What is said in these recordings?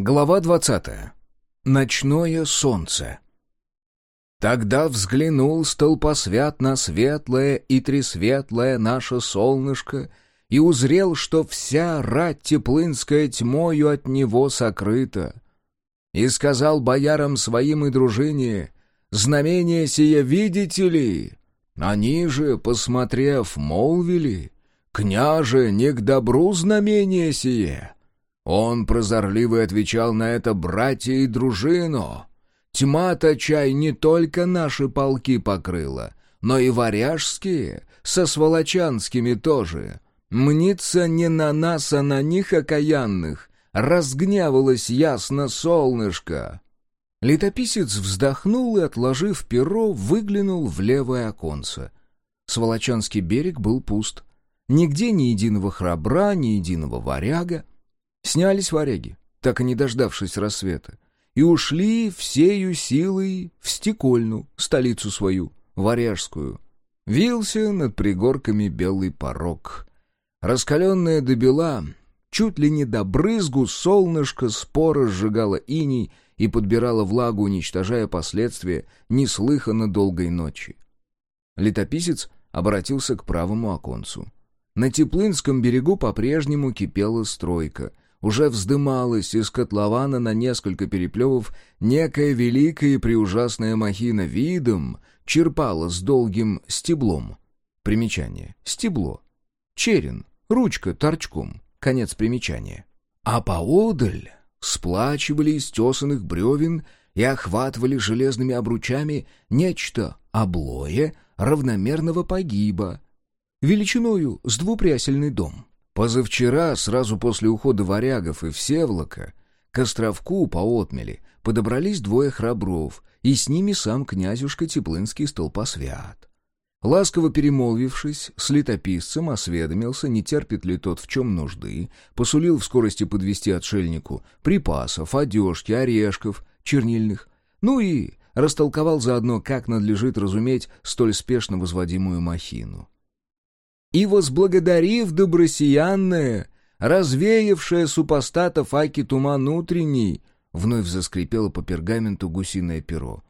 Глава двадцатая. Ночное солнце. Тогда взглянул столпосвят на светлое и тресветлое наше солнышко и узрел, что вся рать теплынская тьмою от него сокрыта. И сказал боярам своим и дружине, «Знамение сие видите ли?» Они же, посмотрев, молвили, «Княже, не к добру знамение сие!» Он прозорливый отвечал на это «братья и дружину». Тьма-то чай не только наши полки покрыла, но и варяжские, со сволочанскими тоже. Мнится не на нас, а на них окаянных. Разгневалось ясно солнышко. Летописец вздохнул и, отложив перо, выглянул в левое оконце. Сволочанский берег был пуст. Нигде ни единого храбра, ни единого варяга. Снялись варяги, так и не дождавшись рассвета, и ушли всею силой в Стекольну, столицу свою, варяжскую. Вился над пригорками белый порог. Раскаленная до бела, чуть ли не до брызгу, солнышко споро сжигало иней и подбирало влагу, уничтожая последствия неслыханно долгой ночи. Летописец обратился к правому оконцу. На Теплынском берегу по-прежнему кипела стройка — уже вздымалась из котлована на несколько переплевов некая великая и преужасная махина видом, черпала с долгим стеблом. Примечание. Стебло. Черен. Ручка торчком. Конец примечания. А поодаль сплачивали из тесанных бревен и охватывали железными обручами нечто облое равномерного погиба, величиною с двупрясельный дом. Позавчера, сразу после ухода варягов и Всевлака, к островку по отмели подобрались двое храбров, и с ними сам князюшка Теплынский столпосвят. Ласково перемолвившись, с летописцем осведомился, не терпит ли тот в чем нужды, посулил в скорости подвести отшельнику припасов, одежки, орешков, чернильных, ну и растолковал заодно, как надлежит разуметь столь спешно возводимую махину и возблагодарив добросиянное, развеявшее супостатов аки туман утренний, вновь заскрипело по пергаменту гусиное перо.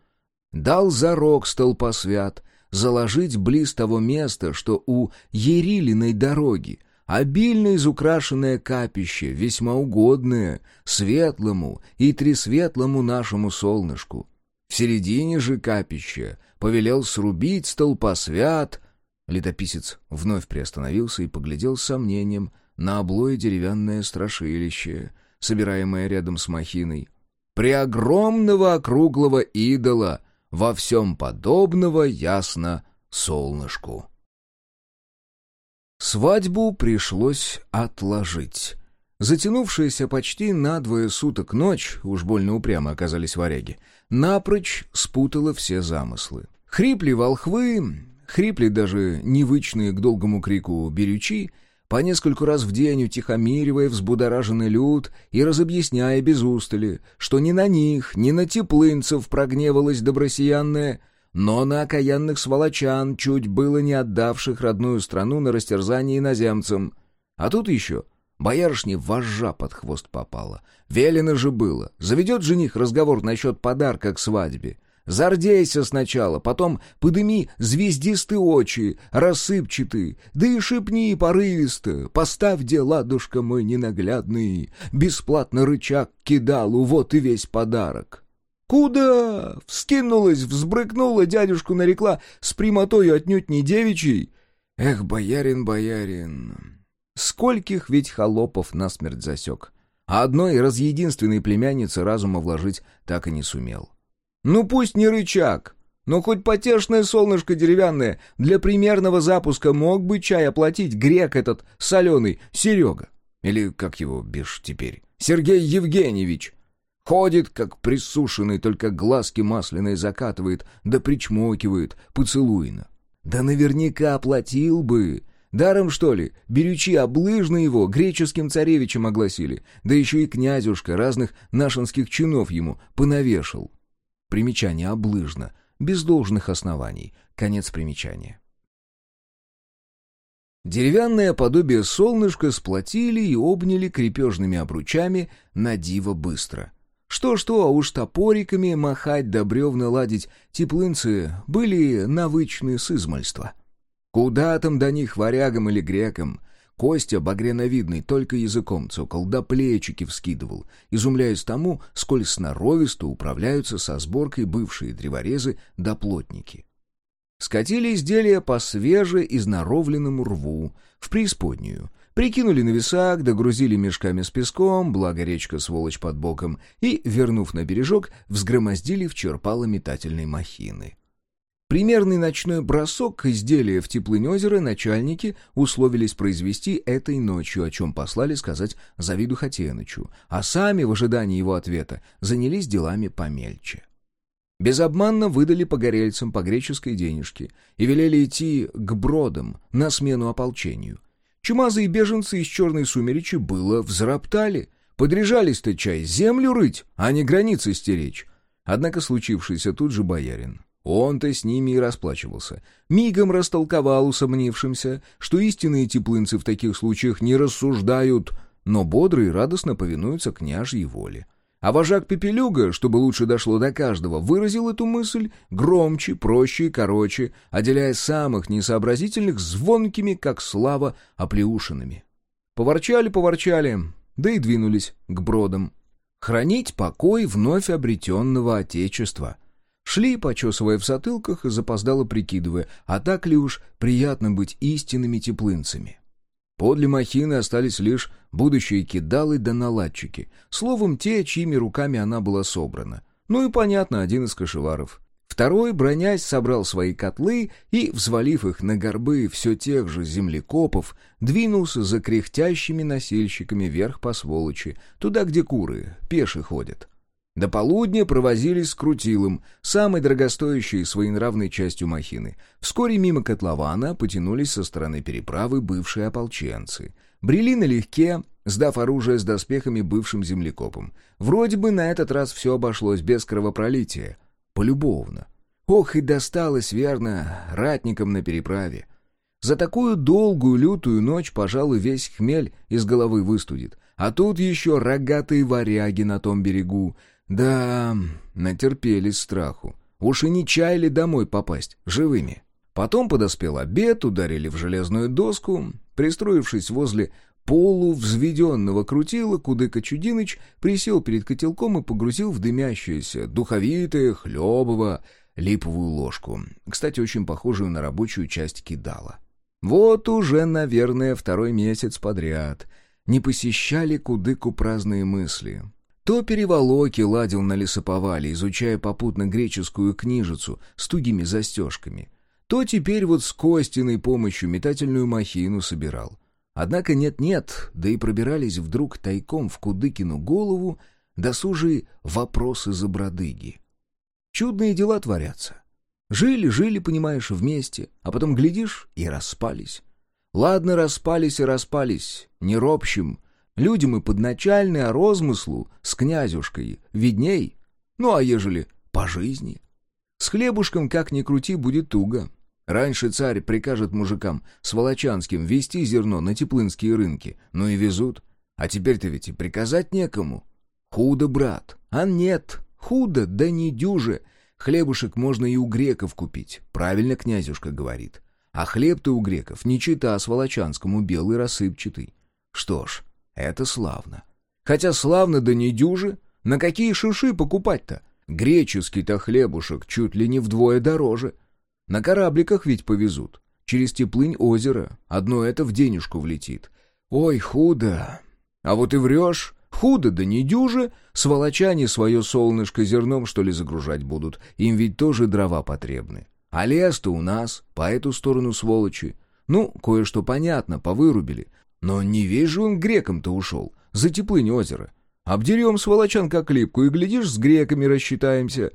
Дал зарок столпосвят заложить близ того места, что у Ерилиной дороги, обильно изукрашенное капище, весьма угодное, светлому и тресветлому нашему солнышку. В середине же капища повелел срубить столпосвят Летописец вновь приостановился и поглядел с сомнением на облое деревянное страшилище, собираемое рядом с махиной. «Преогромного округлого идола, во всем подобного ясно солнышку». Свадьбу пришлось отложить. Затянувшаяся почти на двое суток ночь, уж больно упрямо оказались варяги, напрочь спутала все замыслы. Хрипли волхвы, Хрипли даже невычные к долгому крику берючи, по нескольку раз в день утихомиривая взбудораженный люд и разобъясняя без устали, что ни на них, ни на теплынцев прогневалась добросиянная, но на окаянных сволочан, чуть было не отдавших родную страну на растерзание иноземцам. А тут еще боярышне вожжа под хвост попала. Велено же было, заведет жених разговор насчет подарка к свадьбе. Зардейся сначала, потом подыми звездистые очи, рассыпчатые, да и шепни порывисто, поставь где, ладушка мой ненаглядный, бесплатно рычаг кидалу, вот и весь подарок. «Куда?» — вскинулась, взбрыкнула, дядюшку нарекла, с прямотою отнюдь не девичьей. Эх, боярин, боярин, скольких ведь холопов насмерть засек, а одной разъединственной племянницы разума вложить так и не сумел. Ну пусть не рычаг, но хоть потешное солнышко деревянное для примерного запуска мог бы чай оплатить грек этот соленый Серега. Или как его бишь теперь? Сергей Евгеньевич. Ходит, как присушенный, только глазки масляные закатывает, да причмокивает, поцелуйно. Да наверняка оплатил бы. Даром, что ли, берючи облыжно его греческим царевичем огласили, да еще и князюшка разных нашинских чинов ему понавешал. Примечание облыжно, без должных оснований. Конец примечания. Деревянное подобие солнышка сплотили и обняли крепежными обручами на диво быстро. Что-что, а уж топориками махать да бревна ладить теплынцы были навычны с измальства. Куда там до них варягам или грекам? Костя, багреновидный, только языком цокал, да плечики вскидывал, изумляясь тому, сколь сноровисто управляются со сборкой бывшие древорезы да плотники. Скатили изделия по свеже изноровленному рву, в преисподнюю, прикинули на весах, догрузили мешками с песком, благо речка сволочь под боком, и, вернув на бережок, взгромоздили в черпало метательной махины. Примерный ночной бросок изделия в теплынь озера начальники условились произвести этой ночью, о чем послали сказать Завиду Хатенычу, а сами, в ожидании его ответа, занялись делами помельче. Безобманно выдали погорельцам по греческой денежке и велели идти к бродам на смену ополчению. Чумазые беженцы из черной сумеречи было взроптали, подряжались-то чай землю рыть, а не границы стеречь. Однако случившийся тут же боярин он-то с ними и расплачивался. Мигом растолковал усомнившимся, что истинные теплынцы в таких случаях не рассуждают, но бодро и радостно повинуются княжьей воле. А вожак Пепелюга, чтобы лучше дошло до каждого, выразил эту мысль громче, проще и короче, отделяя самых несообразительных звонкими, как слава, оплеушинами. Поворчали-поворчали, да и двинулись к бродам. Хранить покой вновь обретенного Отечества — Шли, почесывая в затылках и запоздало прикидывая, а так ли уж приятно быть истинными теплынцами. Подле махины остались лишь будущие кидалы да наладчики, словом, те, чьими руками она была собрана. Ну и понятно, один из кошеваров. Второй, бронясь, собрал свои котлы и, взвалив их на горбы все тех же землекопов, двинулся за кряхтящими носильщиками вверх по сволочи, туда, где куры, пеши ходят. До полудня провозились с крутилом, самой дорогостоящей и своенравной частью махины. Вскоре мимо котлована потянулись со стороны переправы бывшие ополченцы. Брели налегке, сдав оружие с доспехами бывшим землекопам. Вроде бы на этот раз все обошлось без кровопролития. Полюбовно. Ох, и досталось, верно, ратникам на переправе. За такую долгую лютую ночь, пожалуй, весь хмель из головы выстудит. А тут еще рогатые варяги на том берегу — да, натерпелись страху. Уж и не чаяли домой попасть, живыми. Потом подоспел обед, ударили в железную доску. Пристроившись возле полувзведенного крутила, Кудыка Чудиныч присел перед котелком и погрузил в дымящееся, духовитое, хлебово, липовую ложку, кстати, очень похожую на рабочую часть кидала. Вот уже, наверное, второй месяц подряд не посещали Кудыку праздные мысли. То переволоки ладил на лесоповале, изучая попутно греческую книжицу с тугими застежками, то теперь вот с Костиной помощью метательную махину собирал. Однако нет-нет, да и пробирались вдруг тайком в Кудыкину голову досужие вопросы за бродыги. Чудные дела творятся. Жили-жили, понимаешь, вместе, а потом, глядишь, и распались. Ладно, распались и распались, не ропщим, Люди мы подначальные, а розмыслу с князюшкой видней. Ну а ежели по жизни? С хлебушком, как ни крути, будет туго. Раньше царь прикажет мужикам с Волочанским везти зерно на теплынские рынки, ну и везут. А теперь-то ведь и приказать некому. Худо, брат. А нет, худо, да не дюже. Хлебушек можно и у греков купить, правильно князюшка говорит. А хлеб-то у греков не чита с Волочанскому белый рассыпчатый. Что ж, это славно. Хотя славно да не дюжи. На какие шиши покупать-то? Греческий-то хлебушек чуть ли не вдвое дороже. На корабликах ведь повезут. Через теплынь озера. Одно это в денежку влетит. Ой, худо. А вот и врешь. Худо да не дюже. Сволочане свое солнышко зерном, что ли, загружать будут. Им ведь тоже дрова потребны. А лес-то у нас, по эту сторону сволочи. Ну, кое-что понятно, повырубили. Но не весь же он греком-то ушел, за теплынь озера. Обдерем сволочан как липку и, глядишь, с греками рассчитаемся.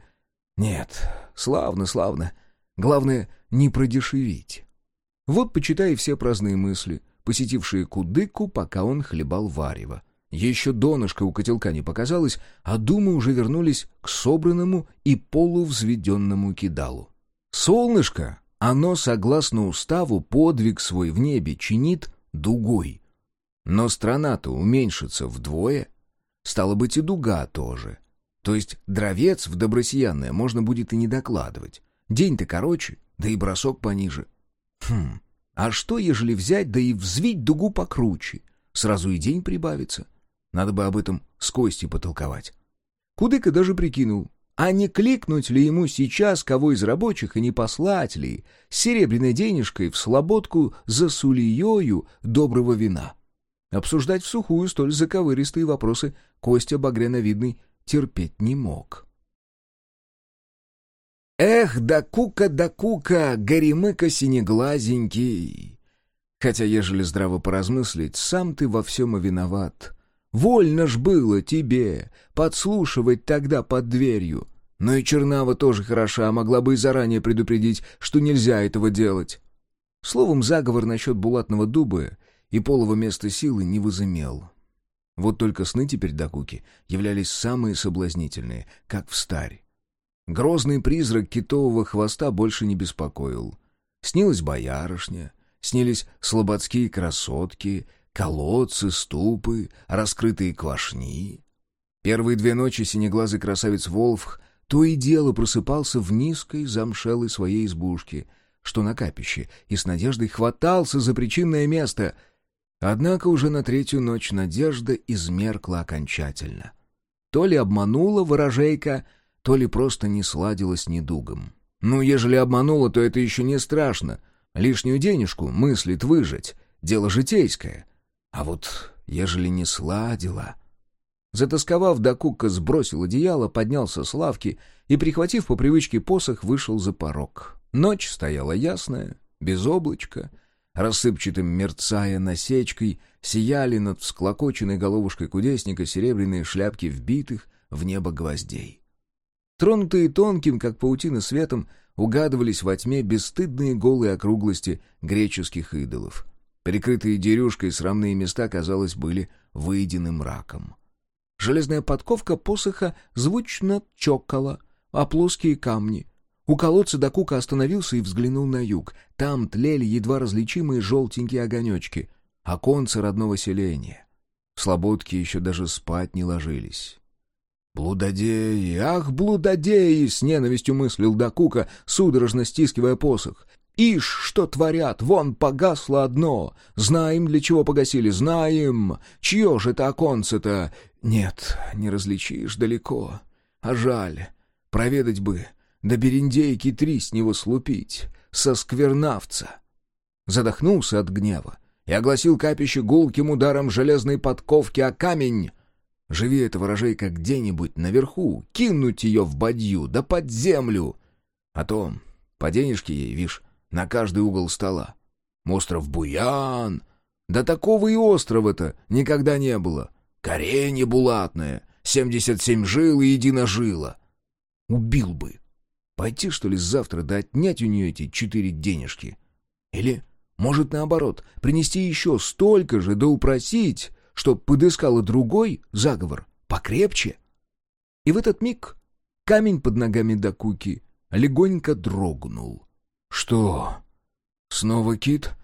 Нет, славно, славно. Главное, не продешевить. Вот, почитай все праздные мысли, посетившие Кудыку, пока он хлебал варево. Еще донышко у котелка не показалось, а думы уже вернулись к собранному и полувзведенному кидалу. «Солнышко!» Оно, согласно уставу, подвиг свой в небе чинит дугой. Но страна-то уменьшится вдвое. Стало быть, и дуга тоже. То есть дровец в добросиянное можно будет и не докладывать. День-то короче, да и бросок пониже. Хм, а что, ежели взять, да и взвить дугу покруче? Сразу и день прибавится. Надо бы об этом с Костей потолковать. Кудыка даже прикинул, а не кликнуть ли ему сейчас кого из рабочих и не послать ли с серебряной денежкой в слободку за сулиёю доброго вина? Обсуждать сухую столь заковыристые вопросы Костя Багряновидный терпеть не мог. Эх, да кука, да кука, горемыка синеглазенький. Хотя, ежели здраво поразмыслить, сам ты во всем и виноват. Вольно ж было тебе подслушивать тогда под дверью. Но и Чернава тоже хороша, могла бы и заранее предупредить, что нельзя этого делать. Словом, заговор насчет булатного дуба и полого места силы не возымел. Вот только сны теперь до Куки являлись самые соблазнительные, как в старь. Грозный призрак китового хвоста больше не беспокоил. Снилась боярышня, снились слободские красотки, колодцы, ступы, раскрытые квашни. Первые две ночи синеглазый красавец Волфх то и дело просыпался в низкой замшелой своей избушке, что на капище, и с надеждой хватался за причинное место. Однако уже на третью ночь надежда измеркла окончательно. То ли обманула ворожейка — то ли просто не сладила с недугом. Ну, ежели обманула, то это еще не страшно. Лишнюю денежку мыслит выжить. Дело житейское. А вот ежели не сладила... Затасковав, Дакука сбросил одеяло, поднялся с лавки и, прихватив по привычке посох, вышел за порог. Ночь стояла ясная, без облачка, рассыпчатым мерцая насечкой, сияли над всклокоченной головушкой кудесника серебряные шляпки вбитых в небо гвоздей. Тронутые тонким, как паутина светом, угадывались во тьме бесстыдные голые округлости греческих идолов. Прикрытые дерюшкой срамные места, казалось, были выедены мраком. Железная подковка посоха звучно чокала, а плоские камни. У колодца Дакука остановился и взглянул на юг. Там тлели едва различимые желтенькие огонечки, оконцы родного селения. Слободки еще даже спать не ложились. «Блудодеи! Ах, блудодеи!» — с ненавистью мыслил Дакука, судорожно стискивая посох. «Ишь, что творят! Вон погасло одно! Знаем, для чего погасили, знаем! Чье же это оконце-то? Нет, не различишь далеко. А жаль. Проведать бы, да бериндейки три с него слупить, со сквернавца!» Задохнулся от гнева и огласил капище гулким ударом железной подковки о камень — Живи эта ворожейка где-нибудь наверху, кинуть ее в бадью, да под землю. А то по денежке ей, вишь, на каждый угол стола. Остров Буян. Да такого и острова-то никогда не было. Коренье булатное, семьдесят семь жил и единожила. Убил бы. Пойти, что ли, завтра да отнять у нее эти четыре денежки? Или, может, наоборот, принести еще столько же да упросить, чтоб подыскала другой заговор, покрепче. И в этот миг камень под ногами Дакуки легонько дрогнул. «Что? Снова кит?»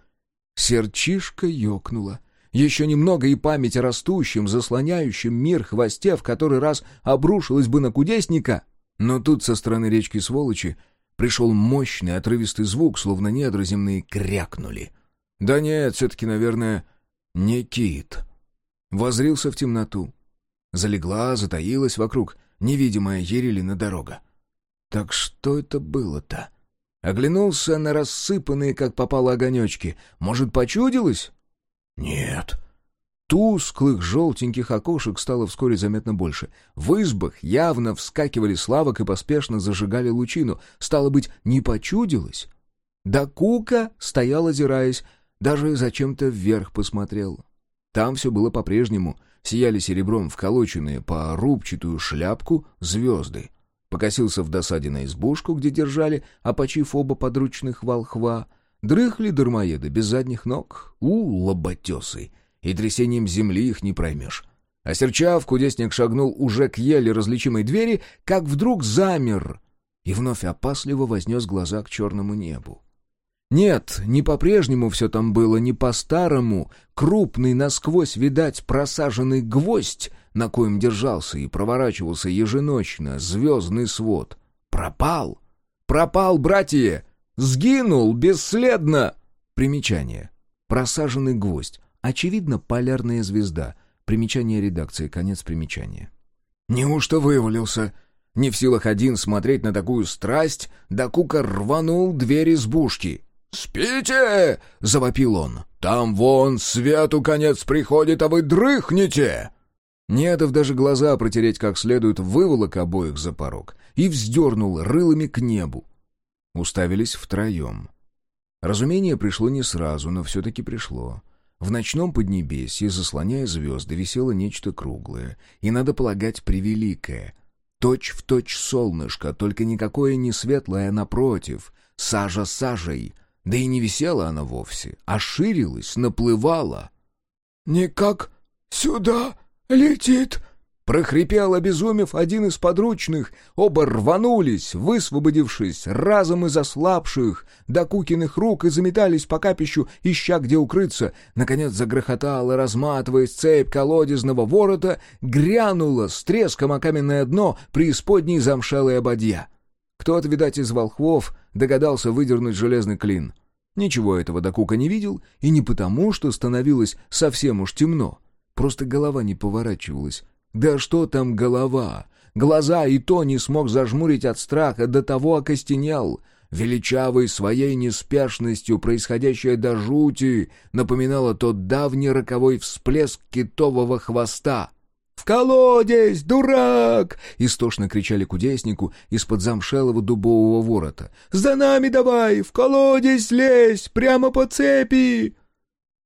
Серчишка ёкнула. Еще немного и память о растущем, заслоняющем мир хвосте в который раз обрушилась бы на кудесника. Но тут со стороны речки Сволочи пришел мощный отрывистый звук, словно недра земные крякнули. Да нет, все-таки, наверное, не кит. Возрился в темноту. Залегла, затаилась вокруг невидимая Ерелина дорога. Так что это было-то? Оглянулся на рассыпанные, как попало, огонечки. Может, почудилось? Нет. Тусклых желтеньких окошек стало вскоре заметно больше. В избах явно вскакивали славок и поспешно зажигали лучину. Стало быть, не почудилось? Да Кука стоял, озираясь, даже зачем-то вверх посмотрел. Там все было по-прежнему. Сияли серебром вколоченные по рубчатую шляпку звезды. Покосился в досаде на избушку, где держали, опочив оба подручных волхва. Дрыхли дармоеды без задних ног. У, лоботесы! И трясением земли их не проймешь. Осерчав, кудесник шагнул уже к еле различимой двери, как вдруг замер и вновь опасливо вознес глаза к черному небу. Нет, не по-прежнему все там было, не по-старому. Крупный, насквозь, видать, просаженный гвоздь, на коем держался и проворачивался еженочно звездный свод. Пропал! Пропал, братья! Сгинул бесследно! Примечание. Просаженный гвоздь. Очевидно, полярная звезда. Примечание редакции, конец примечания. Неужто вывалился? Не в силах один смотреть на такую страсть, да Кука рванул дверь избушки. «Спите!» — завопил он. «Там вон свету конец приходит, а вы дрыхнете!» Недов даже глаза протереть как следует выволок обоих за порог и вздернул рылами к небу. Уставились втроем. Разумение пришло не сразу, но все-таки пришло. В ночном поднебесье, заслоняя звезды, висело нечто круглое, и, надо полагать, превеликое. Точь в точь солнышко, только никакое не светлое, а напротив, сажа сажей. Да и не висела она вовсе, а ширилась, наплывала. «Никак сюда летит!» Прохрипел, обезумев, один из подручных. Оба рванулись, высвободившись, разом из ослабших, до Кукиных рук и заметались по капищу, ища где укрыться. Наконец загрохотала, разматываясь цепь колодезного ворота, грянула с треском о каменное дно преисподней замшелой ободья. Кто-то, видать, из волхвов догадался выдернуть железный клин. Ничего этого Дакука не видел, и не потому, что становилось совсем уж темно. Просто голова не поворачивалась, да что там голова? Глаза и то не смог зажмурить от страха, до того окостенел. Величавой своей неспешностью, происходящая до жути, напоминала тот давний роковой всплеск китового хвоста. «В колодец, дурак!» — истошно кричали кудеснику из-под замшелого дубового ворота. «За нами давай! В колодец лезь! Прямо по цепи!»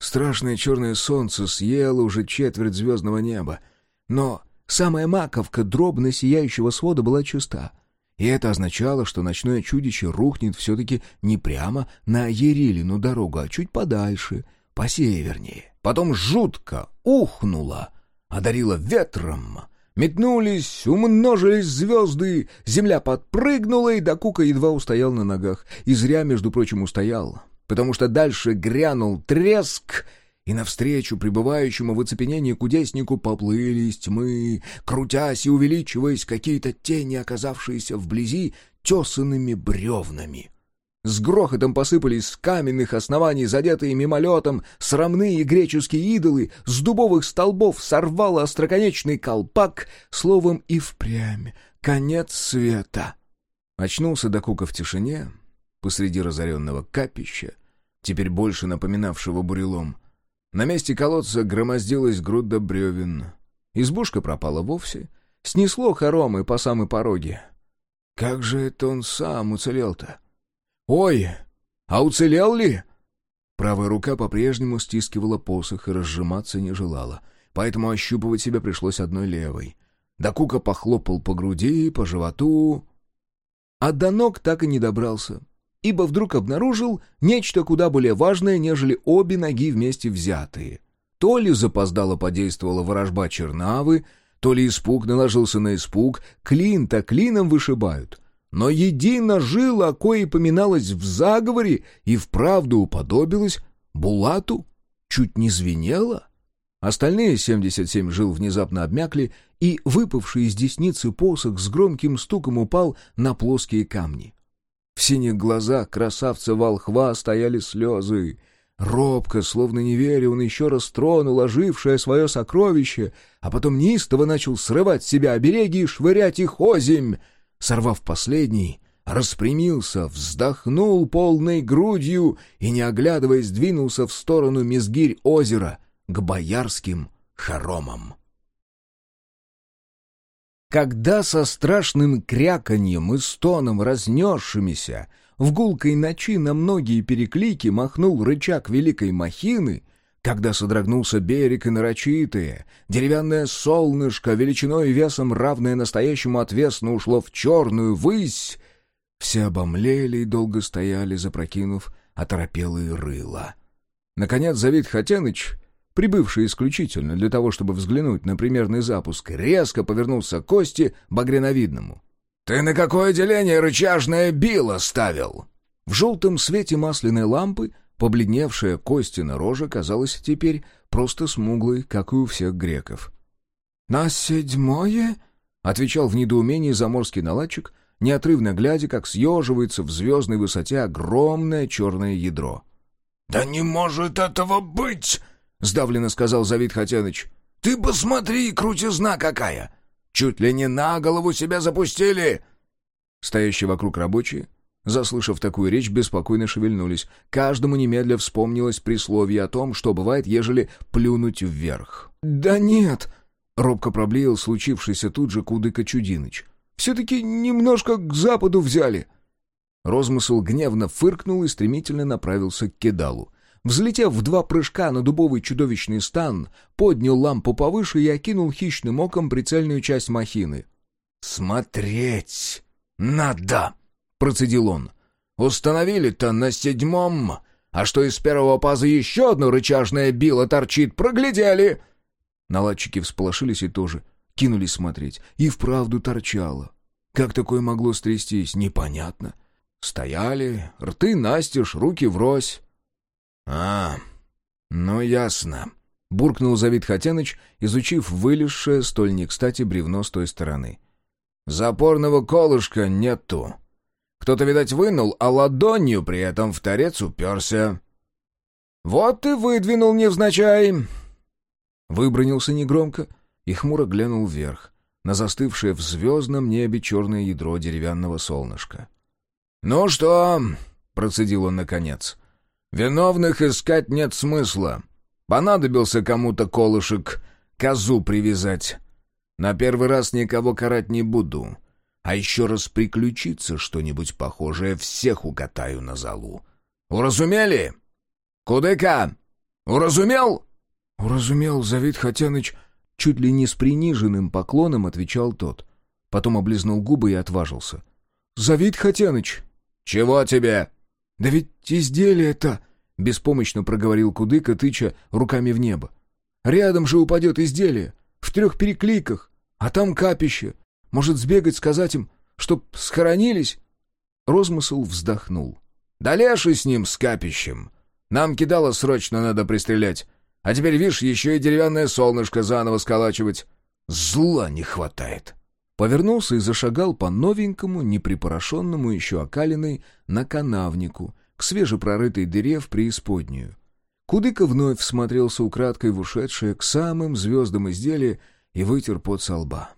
Страшное черное солнце съело уже четверть звездного неба. Но самая маковка дробно сияющего свода была чиста. И это означало, что ночное чудище рухнет все-таки не прямо на Ерилину дорогу, а чуть подальше, посевернее. Потом жутко ухнуло, одарило ветром. Метнулись, умножились звезды, земля подпрыгнула, и Дакука едва устоял на ногах. И зря, между прочим, устоял, потому что дальше грянул треск — и навстречу пребывающему в оцепенении кудеснику поплыли из тьмы, крутясь и увеличиваясь какие-то тени, оказавшиеся вблизи тесанными бревнами. С грохотом посыпались с каменных оснований, задетые мимолетом, срамные греческие идолы, с дубовых столбов сорвало остроконечный колпак, словом и впрямь конец света. Очнулся Дакука в тишине, посреди разоренного капища, теперь больше напоминавшего бурелом, на месте колодца громоздилась груда бревен. Избушка пропала вовсе. Снесло хоромы по самой пороге. Как же это он сам уцелел-то? Ой, а уцелел ли? Правая рука по-прежнему стискивала посох и разжиматься не желала, поэтому ощупывать себя пришлось одной левой. Дакука похлопал по груди, по животу, а до ног так и не добрался ибо вдруг обнаружил нечто куда более важное, нежели обе ноги вместе взятые. То ли запоздало подействовала ворожба чернавы, то ли испуг наложился на испуг, клин-то клином вышибают. Но едино жила, кое поминалось в заговоре, и вправду уподобилась Булату, чуть не звенела. Остальные семьдесят семь жил внезапно обмякли, и выпавший из десницы посох с громким стуком упал на плоские камни. В синих глазах красавца-волхва стояли слезы. Робко, словно не веря, он еще раз тронул ожившее свое сокровище, а потом неистово начал срывать с себя обереги и швырять их озимь. Сорвав последний, распрямился, вздохнул полной грудью и, не оглядываясь, двинулся в сторону Мизгирь озера к боярским хоромам. Когда со страшным кряканьем и стоном разнесшимися в гулкой ночи на многие переклики махнул рычаг великой махины, когда содрогнулся берег и нарочитое, деревянное солнышко, величиной и весом равное настоящему отвесно ушло в черную высь, все обомлели и долго стояли, запрокинув оторопелые рыла. Наконец Завид Хатяныч прибывший исключительно для того, чтобы взглянуть на примерный запуск, резко повернулся к Косте багреновидному. «Ты на какое деление рычажное било ставил?» В желтом свете масляной лампы побледневшая Костина рожа казалась теперь просто смуглой, как и у всех греков. «На седьмое?» — отвечал в недоумении заморский наладчик, неотрывно глядя, как съеживается в звездной высоте огромное черное ядро. «Да не может этого быть!» — сдавленно сказал Завид Хотяныч. «Ты посмотри, крутизна какая! Чуть ли не на голову себя запустили!» Стоящие вокруг рабочие, заслышав такую речь, беспокойно шевельнулись. Каждому немедля вспомнилось присловие о том, что бывает, ежели плюнуть вверх. «Да нет!» — робко проблеял случившийся тут же Кудыка Чудиныч. «Все-таки немножко к западу взяли!» Розмысл гневно фыркнул и стремительно направился к кедалу. Взлетев в два прыжка на дубовый чудовищный стан, поднял лампу повыше и окинул хищным оком прицельную часть махины. «Смотреть надо!» — процедил он. «Установили-то на седьмом, а что из первого паза еще одно рычажное било торчит, проглядели!» Наладчики всполошились и тоже кинулись смотреть. И вправду торчало. Как такое могло стрястись, непонятно. Стояли, рты настежь, руки врозь. «А, ну ясно», — буркнул Завид Хотяныч, изучив вылезшее столь не кстати бревно с той стороны. «Запорного колышка нету. Кто-то, видать, вынул, а ладонью при этом в торец уперся». «Вот ты выдвинул невзначай!» Выбронился негромко и хмуро глянул вверх, на застывшее в звездном небе черное ядро деревянного солнышка. «Ну что?» — процедил он наконец. «Виновных искать нет смысла. Понадобился кому-то колышек, козу привязать. На первый раз никого карать не буду. А еще раз приключится что-нибудь похожее, всех укатаю на залу. Уразумели? Кудыка, уразумел?» «Уразумел, Завид Хотяныч», — чуть ли не с приниженным поклоном отвечал тот. Потом облизнул губы и отважился. «Завид Хотяныч, «Чего тебе?» «Да ведь изделие это...» — беспомощно проговорил Кудыка, тыча руками в небо. «Рядом же упадет изделие, в трех перекликах, а там капище. Может, сбегать, сказать им, чтоб схоронились?» Розмысл вздохнул. «Да с ним, с капищем. Нам кидало срочно надо пристрелять. А теперь, видишь, еще и деревянное солнышко заново сколачивать. Зла не хватает». Повернулся и зашагал по новенькому, неприпорошенному еще окалиной, на канавнику, к свежепрорытой дыре в преисподнюю. Кудыка вновь всмотрелся украдкой в ушедшее к самым звездам изделия и вытер пот со лба.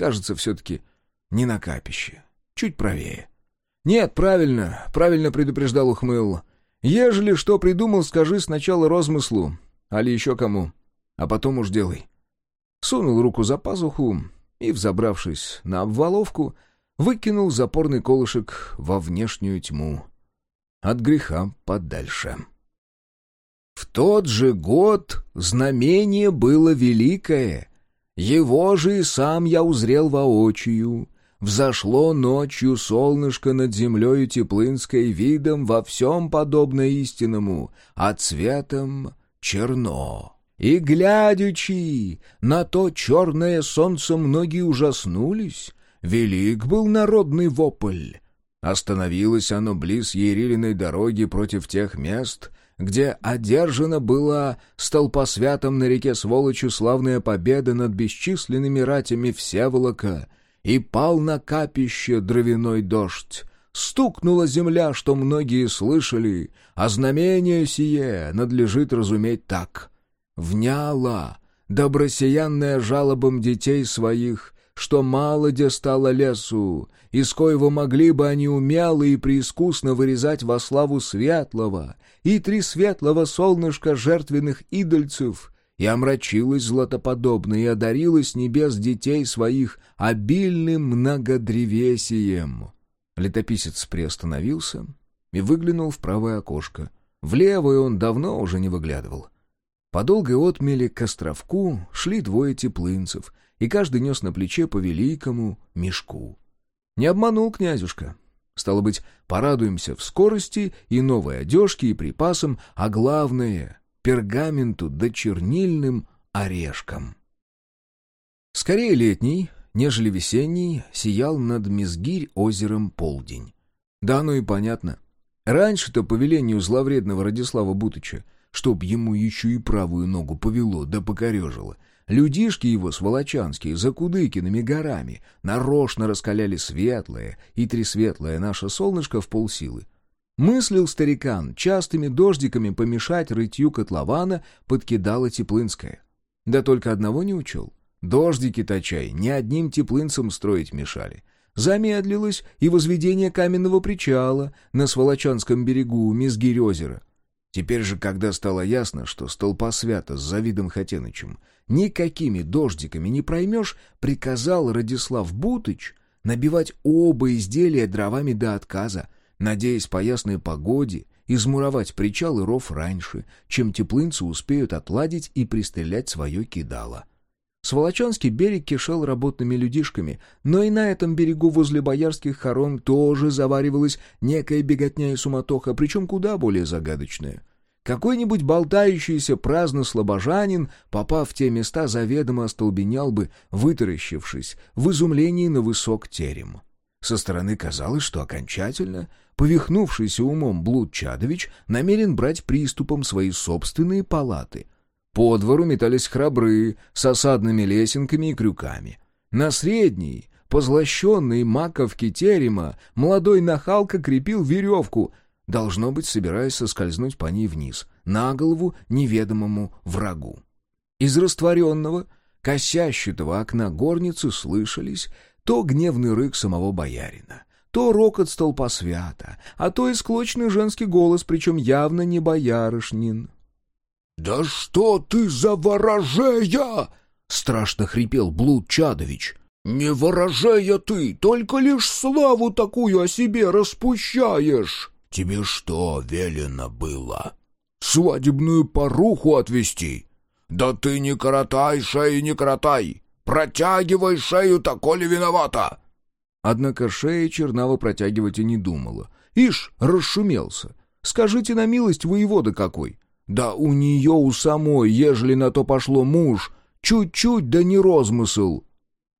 Кажется, все-таки не на капище, чуть правее. «Нет, правильно, правильно предупреждал Ухмыл. Ежели что придумал, скажи сначала розмыслу, али еще кому, а потом уж делай». Сунул руку за пазуху, и, взобравшись на обваловку, выкинул запорный колышек во внешнюю тьму. От греха подальше. В тот же год знамение было великое. Его же и сам я узрел воочию. Взошло ночью солнышко над землею теплынской видом во всем подобно истинному, а цветом черно. И, глядячи, на то черное солнце многие ужаснулись. Велик был народный вопль. Остановилось оно близ Ерилиной дороги против тех мест, где одержана была столпосвятом на реке Сволочью славная победа над бесчисленными ратями Всеволока, и пал на капище дровяной дождь. Стукнула земля, что многие слышали, а знамение сие надлежит разуметь так вняла, добросиянная жалобам детей своих, что мало где стало лесу, из коего могли бы они умело и преискусно вырезать во славу светлого и три светлого солнышка жертвенных идольцев, и омрачилась златоподобно, и одарила с небес детей своих обильным многодревесием. Летописец приостановился и выглянул в правое окошко. В левое он давно уже не выглядывал. По долгой отмели к островку шли двое теплынцев, и каждый нес на плече по великому мешку. Не обманул князюшка. Стало быть, порадуемся в скорости и новой одежке, и припасам, а главное — пергаменту да чернильным орешкам. Скорее летний, нежели весенний, сиял над Мизгирь озером полдень. Да, ну и понятно. Раньше-то по велению зловредного Радислава Бутыча, чтоб ему еще и правую ногу повело да покорежило, людишки его сволочанские за Кудыкиными горами нарочно раскаляли светлое и тресветлое наше солнышко в полсилы. Мыслил старикан, частыми дождиками помешать рытью котлована подкидала Теплынская. Да только одного не учел. Дождики-то чай ни одним теплынцам строить мешали. Замедлилось и возведение каменного причала на Сволочанском берегу Мизгирь-озера. Теперь же, когда стало ясно, что столпосвято с Завидом Хатенычем никакими дождиками не проймешь, приказал Радислав Бутыч набивать оба изделия дровами до отказа, надеясь по ясной погоде измуровать причал и ров раньше, чем теплынцы успеют отладить и пристрелять свое кидало. Сволочанский берег кишел работными людишками, но и на этом берегу возле боярских хором тоже заваривалась некая беготня и суматоха, причем куда более загадочная. Какой-нибудь болтающийся праздно слабожанин, попав в те места, заведомо остолбенял бы, вытаращившись в изумлении на высок терем. Со стороны казалось, что окончательно, повихнувшийся умом Блуд Чадович намерен брать приступом свои собственные палаты — по двору метались храбры с осадными лесенками и крюками. На средней, позлощенной маковке терема, молодой нахалка крепил веревку, должно быть, собираясь соскользнуть по ней вниз, на голову неведомому врагу. Из растворенного, косящего окна горницы слышались то гневный рык самого боярина, то рокот столпа свята, а то и склочный женский голос, причем явно не боярышнин. «Да что ты за ворожея!» — страшно хрипел Блуд Чадович. «Не ворожея ты, только лишь славу такую о себе распущаешь!» «Тебе что велено было? Свадебную поруху отвести? Да ты не коротай шею, не коротай! Протягивай шею, так коли виновата!» Однако шея Чернава протягивать и не думала. Ишь, расшумелся. Скажите на милость, воевода какой! Да у нее у самой, ежели на то пошло муж, чуть-чуть да не розмысл.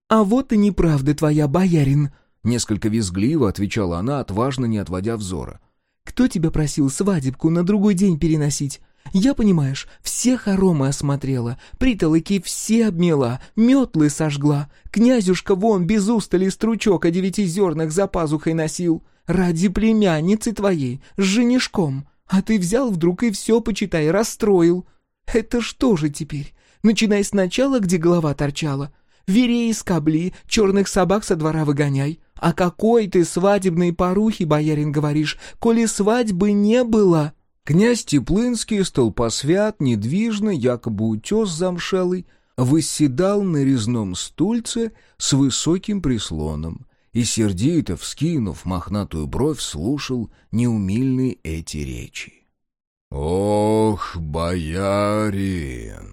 «А вот и неправда твоя, боярин!» Несколько визгливо отвечала она, отважно не отводя взора. «Кто тебя просил свадебку на другой день переносить? Я, понимаешь, все хоромы осмотрела, притолоки все обмела, метлы сожгла. Князюшка вон без устали стручок о девяти зернах за пазухой носил. Ради племянницы твоей, с женишком. А ты взял вдруг и все, почитай, расстроил. Это что же теперь? Начинай сначала, где голова торчала. Верей скобли, черных собак со двора выгоняй. А какой ты свадебной порухи, боярин, говоришь, коли свадьбы не было?» Князь Теплынский, столпосвят, недвижно, якобы утес замшелый, восседал на резном стульце с высоким прислоном и, сердито вскинув мохнатую бровь, слушал неумильные эти речи. «Ох, боярин!»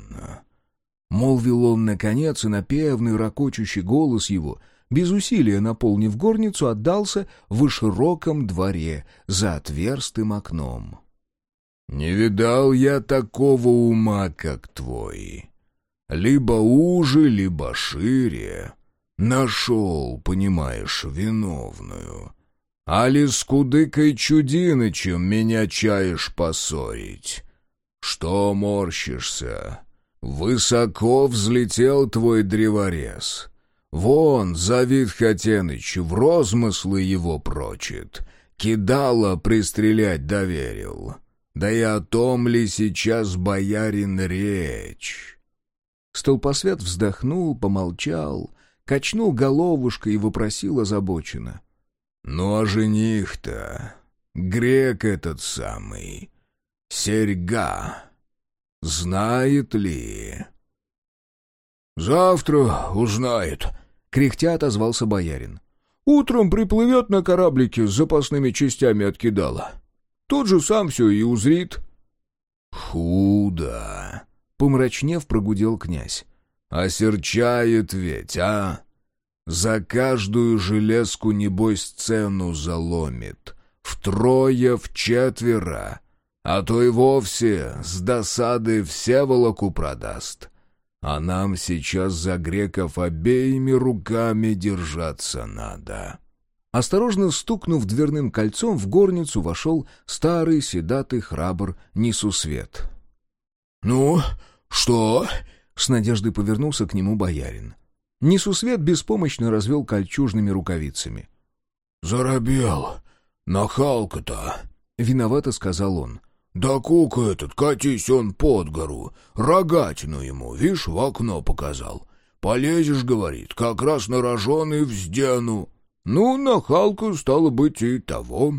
Молвил он наконец, и напевный, ракочущий голос его, без усилия наполнив горницу, отдался в широком дворе за отверстым окном. «Не видал я такого ума, как твой. Либо уже, либо шире. Нашел, понимаешь, виновную. Али с Кудыкой Чудинычем меня чаешь поссорить. Что морщишься? Высоко взлетел твой древорез. Вон, Завид Хатеныч в розмыслы его прочит. Кидало пристрелять доверил. Да и о том ли сейчас, боярин, речь?» Столпосвет вздохнул, помолчал, качнул головушкой и вопросил озабоченно. «Ну а жених-то, грек этот самый, серьга, знает ли?» «Завтра узнает», — кряхтя отозвался боярин. «Утром приплывет на кораблике с запасными частями откидала. Тот же сам все и узрит». «Худо», — помрачнев прогудел князь. Осерчает ведь, а? За каждую железку, небось, цену заломит. Втрое, в четверо. А то и вовсе с досады все волоку продаст. А нам сейчас за греков обеими руками держаться надо. Осторожно стукнув дверным кольцом, в горницу вошел старый седатый храбр Несусвет. «Ну, что?» — с надеждой повернулся к нему боярин. Несусвет беспомощно развел кольчужными рукавицами. «Заробел. Нахалка-то!» — виновато сказал он. «Да кука этот, катись он под гору, рогатину ему, вишь, в окно показал. Полезешь, говорит, как раз на роженый в стену. Ну, нахалка, стало быть, и того.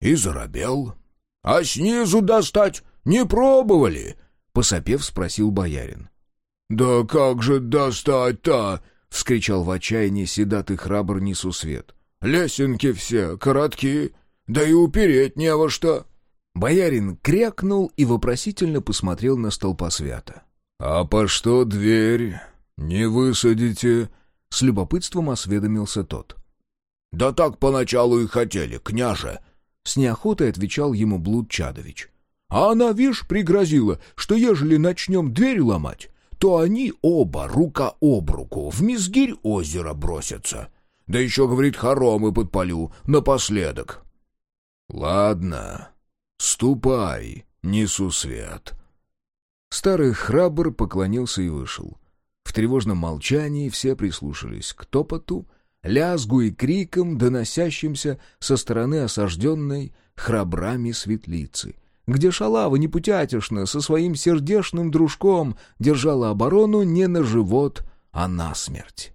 И заробел. А снизу достать не пробовали?» — посопев, спросил боярин. «Да как же достать-то?» — вскричал в отчаянии седатый храбр Несусвет. «Лесенки все короткие, да и упереть не во что». Боярин крякнул и вопросительно посмотрел на столпосвята. «А по что дверь не высадите?» — с любопытством осведомился тот. «Да так поначалу и хотели, княже!» — с неохотой отвечал ему Блуд Чадович. «А она, вишь, пригрозила, что ежели начнем дверь ломать, то они оба, рука об руку, в мизгирь озера бросятся. Да еще, говорит, хоромы подпалю напоследок». «Ладно, ступай, несу свет». Старый храбр поклонился и вышел. В тревожном молчании все прислушались к топоту, лязгу и крикам, доносящимся со стороны осажденной храбрами светлицы, где шалава непутятишно со своим сердешным дружком держала оборону не на живот, а на смерть.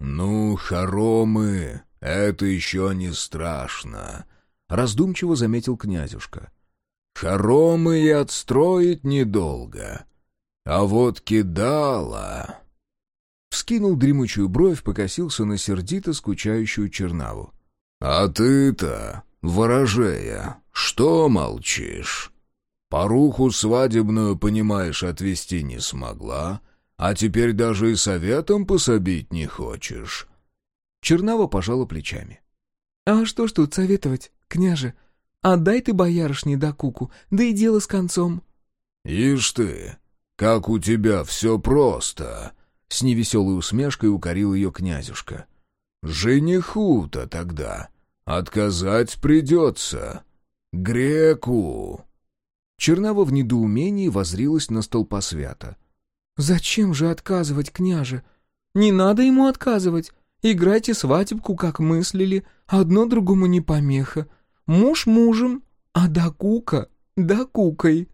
«Ну, хоромы, это еще не страшно», — раздумчиво заметил князюшка. «Хоромы и отстроить недолго, а вот кидала...» Вскинул дремучую бровь, покосился на сердито скучающую чернаву. «А ты-то, ворожея, что молчишь? Поруху свадебную, понимаешь, отвести не смогла, а теперь даже и советом пособить не хочешь». Чернава пожала плечами. «А что ж тут советовать, княже? Отдай ты боярышне да куку, да и дело с концом». «Ишь ты, как у тебя все просто!» С невеселой усмешкой укорил ее князюшка. «Жениху-то тогда отказать придется. Греку!» Чернава в недоумении возрилась на столпосвята. «Зачем же отказывать, княже? Не надо ему отказывать. Играйте свадебку, как мыслили. Одно другому не помеха. Муж мужем, а да кука, да кукой».